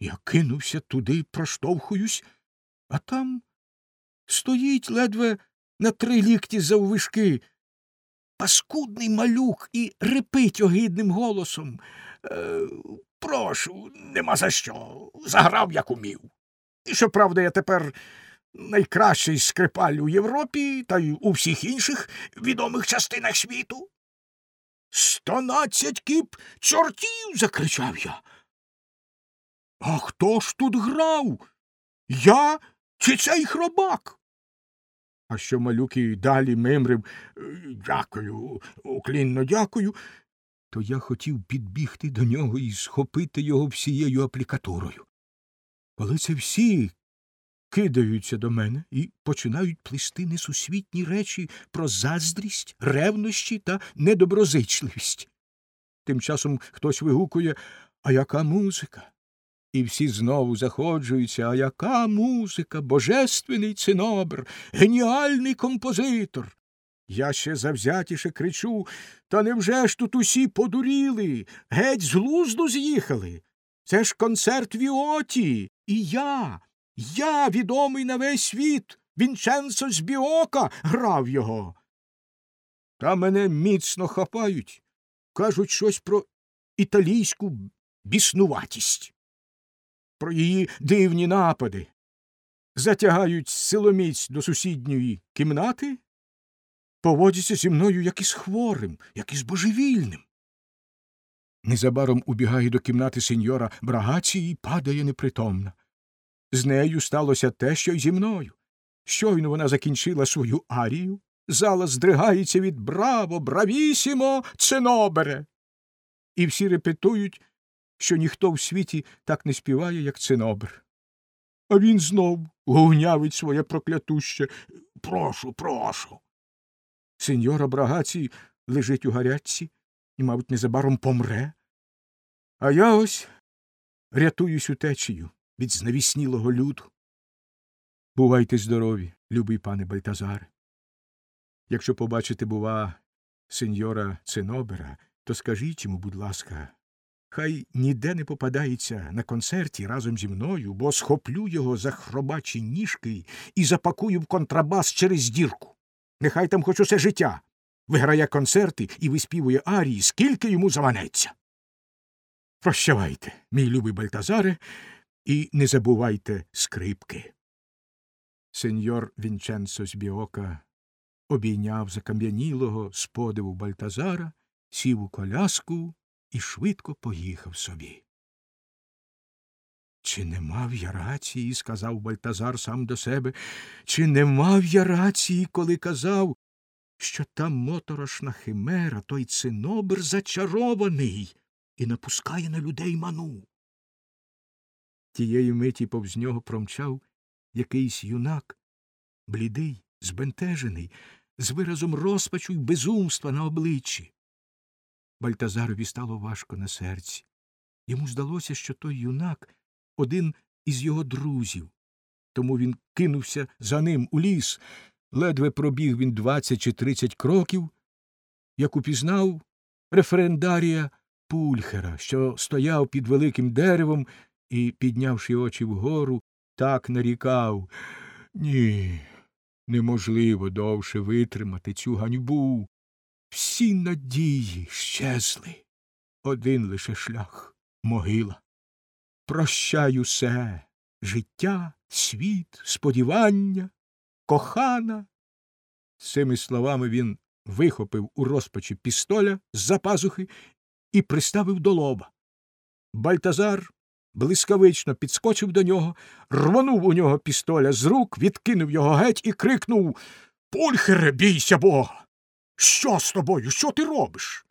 Я кинувся туди, проштовхуюсь, а там стоїть ледве на три лікті заввишки. Паскудний малюк і репить огидним голосом. Е, прошу, нема за що. Заграв, як умів. І щоправда, я тепер найкращий скрипаль у Європі та й у всіх інших відомих частинах світу. Стонадцять кіп чортів. закричав я. А хто ж тут грав? Я чи цей хробак? А що малюк і далі мимрив дякую, уклінно дякую, то я хотів підбігти до нього і схопити його всією аплікатурою. Коли це всі кидаються до мене і починають плести несусвітні речі про заздрість, ревнощі та недоброзичливість. Тим часом хтось вигукує А яка музика? І всі знову заходжуються, а яка музика, божественний цинобр, геніальний композитор. Я ще завзятіше кричу Та невже ж тут усі подуріли, геть з глузду з'їхали? Це ж концерт Віоті, і я, я, відомий на весь світ, Вінченцо з Біока, грав його. Та мене міцно хапають, кажуть щось про італійську біснуватість, про її дивні напади, затягають силоміць до сусідньої кімнати, поводяться зі мною як із хворим, як із божевільним. Незабаром убігає до кімнати сеньора Брагації і падає непритомна. З нею сталося те, що й зі мною. Щойно вона закінчила свою арію, зала здригається від браво, бравісімо, цинобере. І всі репетують, що ніхто в світі так не співає, як цинобер. А він знов гугнявить своє проклятуще. Прошу, прошу. Сеньора Брагаці лежить у гарячці і, мабуть, незабаром помре. А я ось рятуюсь утечею від знавіснілого люду. Бувайте здорові, любий пане Бальтазаре. Якщо побачите, бува, сеньора Цинобера, то скажіть йому, будь ласка, хай ніде не попадається на концерті разом зі мною, бо схоплю його за хробачі ніжки і запакую в контрабас через дірку. Нехай там хоч усе життя виграє концерти і виспівує арії, скільки йому заманеться. Прощавайте, мій любий Бальтазаре, і не забувайте скрипки. Сеньор Вінченцо з Біока обійняв закам'янілого з подиву Бальтазара, сів у коляску і швидко поїхав собі. Чи не мав я рації, сказав Бальтазар сам до себе, чи не мав я рації, коли казав, що та моторошна химера, той цинобр зачарований і напускає на людей ману. Тієї миті повз нього промчав якийсь юнак, блідий, збентежений, з виразом розпачу й безумства на обличчі. Бальтазарові стало важко на серці. Йому здалося, що той юнак один із його друзів. Тому він кинувся за ним у ліс. Ледве пробіг він двадцять чи тридцять кроків, як упізнав референдарія Пульхера, що стояв під великим деревом і, піднявши очі вгору, так нарікав Ні, неможливо довше витримати цю ганьбу. Всі надії щезли. Один лише шлях могила. Прощай усе життя, світ, сподівання, кохана. Цими словами він вихопив у розпачі пістоля з за пазухи і приставив до лоба. Бальтазар блискавично підскочив до нього, рвонув у нього пістоля з рук, відкинув його геть і крикнув Пульхере, бійся бога. Що з тобою? Що ти робиш?